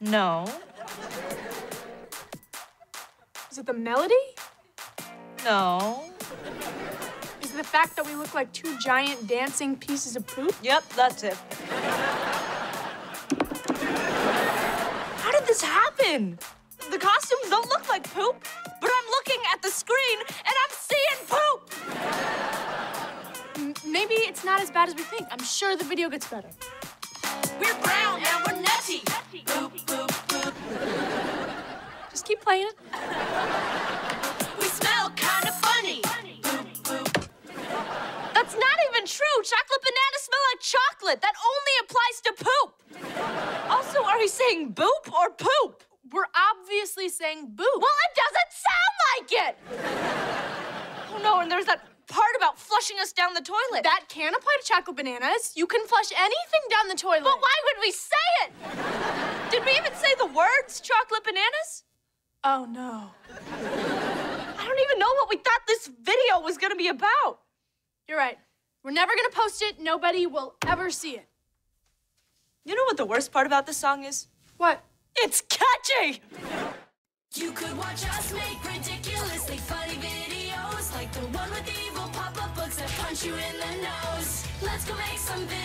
No. Is it the melody? No. Is it the fact that we look like two giant dancing pieces of poop? Yep, that's it. How did this happen? The costumes don't look like poop, but I'm looking at the screen and I'm seeing poop! M- maybe it's not as bad as we think. I'm sure the video gets better. We're brown and we're nutty. Boop, boop, boop. Just keep playing it. We smell kind of funny. Boop, boop. That's not even true. Chocolate bananas smell like chocolate. That only applies to poop. Also, are we saying boop or poop? We're obviously saying boo. Well, it doesn't sound like it. Oh no, and there's that flushing us down the toilet. that can apply to chocolate bananas. You can flush anything down the toilet. But why would we say it? Did we even say the words chocolate bananas? Oh no. I don't even know what we thought this video was gonna be about. You're right. We're never gonna post it. Nobody will ever see it. You know what the worst part about this song is? What? It's catchy! You could watch us make ridiculously you in the nose. Let's go make some videos.